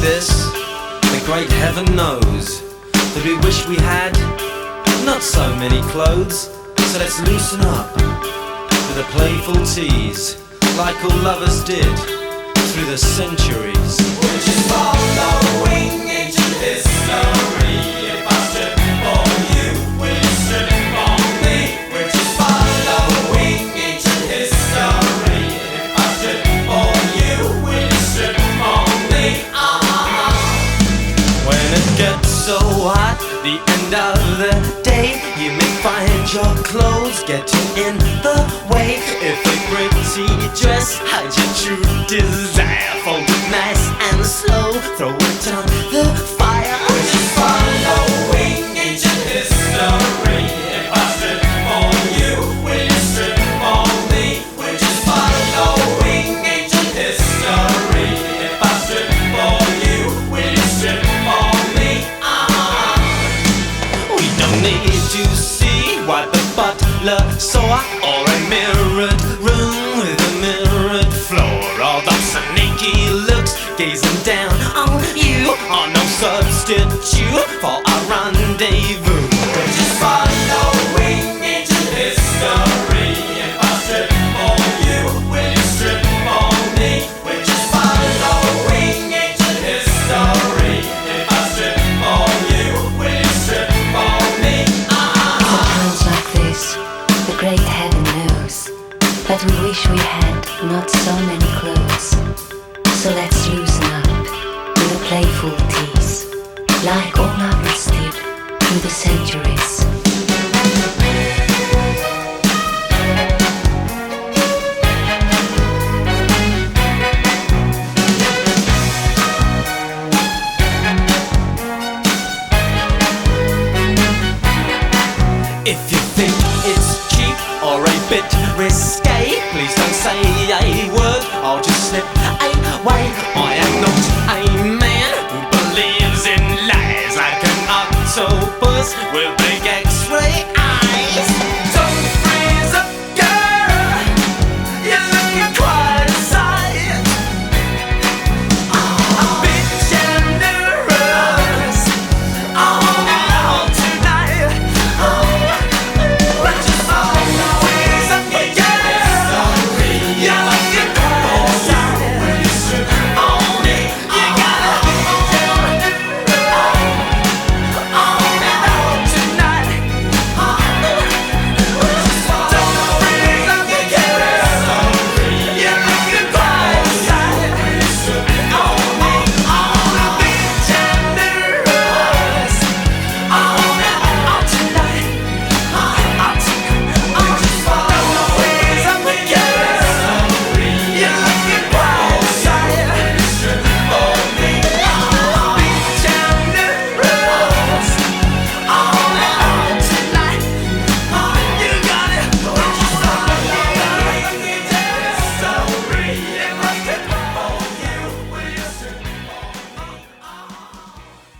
this, the great heaven knows that we wish we had not so many clothes. So let's loosen up with a playful tease, like all lovers did through the centuries. We're just following ancient history. Of the day, you may find your clothes getting in the way. If a pretty dress hides your true desire, fold it nice and slow, throw it on what the butler saw or a mirrored room with a mirrored floor. All those sneaky looks gazing down on you are no substitute for a rendezvous. Great heaven knows that we wish we had not so many clothes. So let's loosen up with a playful tease, like all lovers did through the centuries. If you think or a bit risque, please don't say a word. I'll just slip away.